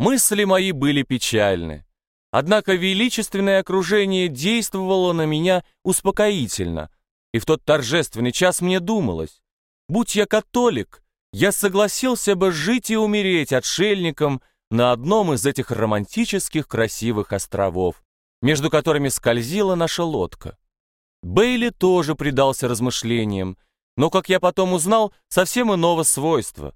Мысли мои были печальны. Однако величественное окружение действовало на меня успокоительно, и в тот торжественный час мне думалось, будь я католик, я согласился бы жить и умереть отшельником на одном из этих романтических красивых островов, между которыми скользила наша лодка. Бейли тоже предался размышлениям, но, как я потом узнал, совсем иного свойства.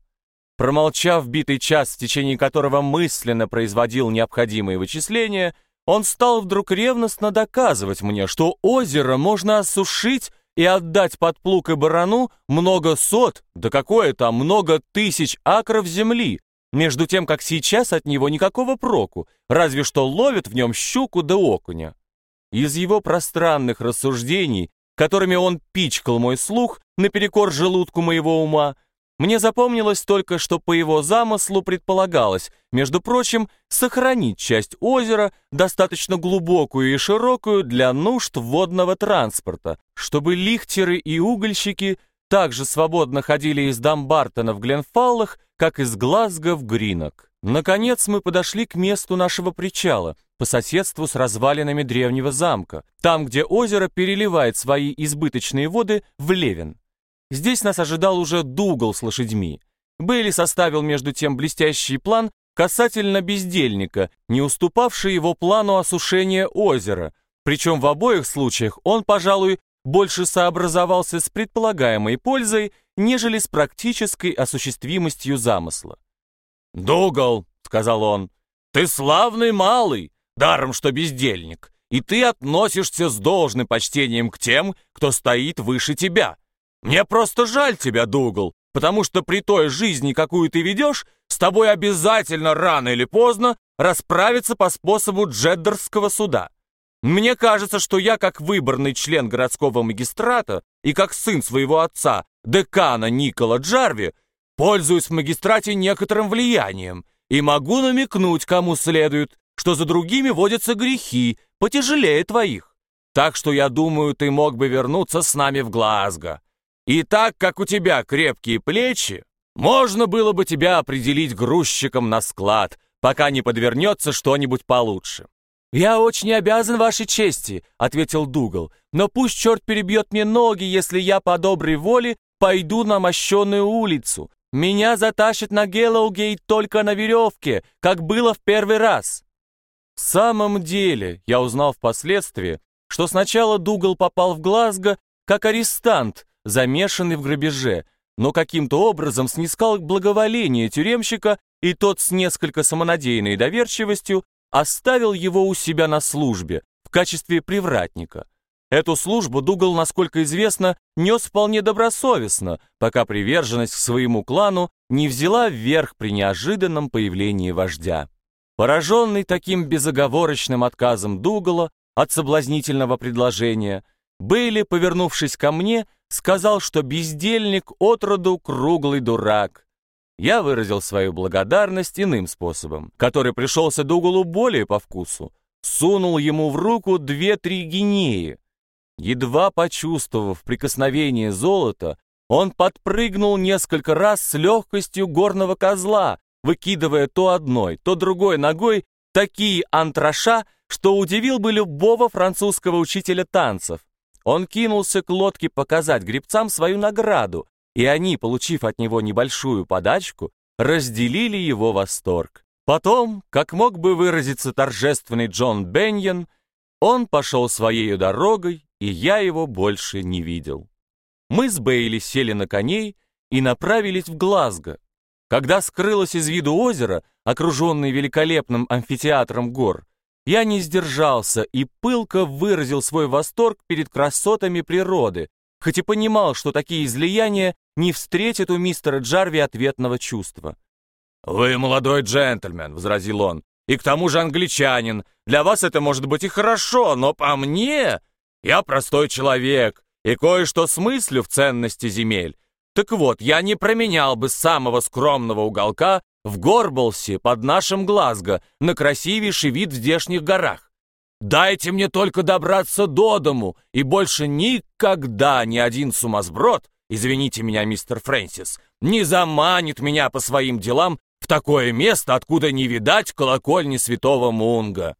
Промолчав битый час, в течение которого мысленно производил необходимые вычисления, он стал вдруг ревностно доказывать мне, что озеро можно осушить и отдать под плуг и барану много сот, да какое там, много тысяч акров земли, между тем, как сейчас от него никакого проку, разве что ловят в нем щуку да окуня. Из его пространных рассуждений, которыми он пичкал мой слух наперекор желудку моего ума, мне запомнилось только, что по его замыслу предполагалось, между прочим, сохранить часть озера, достаточно глубокую и широкую для нужд водного транспорта, чтобы лихтеры и угольщики также свободно ходили из Дамбартона в Гленфаллах, как из Глазго в Гринок. Наконец мы подошли к месту нашего причала, по соседству с развалинами древнего замка, там, где озеро переливает свои избыточные воды в Левен. Здесь нас ожидал уже Дугал с лошадьми. Бейли составил между тем блестящий план касательно бездельника, не уступавший его плану осушения озера, причем в обоих случаях он, пожалуй, больше сообразовался с предполагаемой пользой, нежели с практической осуществимостью замысла. «Дугал», — сказал он, — «ты славный малый, даром что бездельник, и ты относишься с должным почтением к тем, кто стоит выше тебя. Мне просто жаль тебя, Дугал, потому что при той жизни, какую ты ведешь, с тобой обязательно рано или поздно расправиться по способу джеддерского суда. Мне кажется, что я, как выборный член городского магистрата и как сын своего отца, декана Никола Джарви, пользуюсь в магистрате некоторым влиянием и могу намекнуть, кому следует, что за другими водятся грехи, потяжелее твоих. Так что я думаю, ты мог бы вернуться с нами в Глазго. И так как у тебя крепкие плечи, можно было бы тебя определить грузчиком на склад, пока не подвернется что-нибудь получше. «Я очень обязан вашей чести», — ответил Дугал, «но пусть черт перебьет мне ноги, если я по доброй воле пойду на мощенную улицу. Меня затащат на Геллоугейт только на веревке, как было в первый раз». В самом деле, я узнал впоследствии, что сначала Дугал попал в Глазго как арестант, замешанный в грабеже, но каким-то образом снискал благоволение тюремщика, и тот с несколько самонадеянной доверчивостью оставил его у себя на службе в качестве привратника. Эту службу Дугал, насколько известно, нес вполне добросовестно, пока приверженность к своему клану не взяла вверх при неожиданном появлении вождя. Пораженный таким безоговорочным отказом Дугала от соблазнительного предложения, Бейли, повернувшись ко мне, сказал, что бездельник отроду круглый дурак. Я выразил свою благодарность иным способом, который пришелся Дугалу более по вкусу. Сунул ему в руку две-три гинеи. Едва почувствовав прикосновение золота, он подпрыгнул несколько раз с легкостью горного козла, выкидывая то одной, то другой ногой такие антраша, что удивил бы любого французского учителя танцев. Он кинулся к лодке показать гребцам свою награду, и они, получив от него небольшую подачку, разделили его восторг. Потом, как мог бы выразиться торжественный Джон Беньен, он пошел своей дорогой, и я его больше не видел. Мы с Бейли сели на коней и направились в Глазго. Когда скрылось из виду озеро, окруженное великолепным амфитеатром гор, я не сдержался и пылко выразил свой восторг перед красотами природы, хоть и понимал, что такие излияния не встретят у мистера Джарви ответного чувства. «Вы молодой джентльмен», — возразил он, — «и к тому же англичанин. Для вас это может быть и хорошо, но по мне я простой человек и кое-что смыслю в ценности земель. Так вот, я не променял бы самого скромного уголка в Горболсе под нашим Глазго на красивейший вид в здешних горах. Дайте мне только добраться до дому, и больше никогда ни один сумасброд, извините меня, мистер Фрэнсис, не заманит меня по своим делам в такое место, откуда не видать колокольни святого Мунга.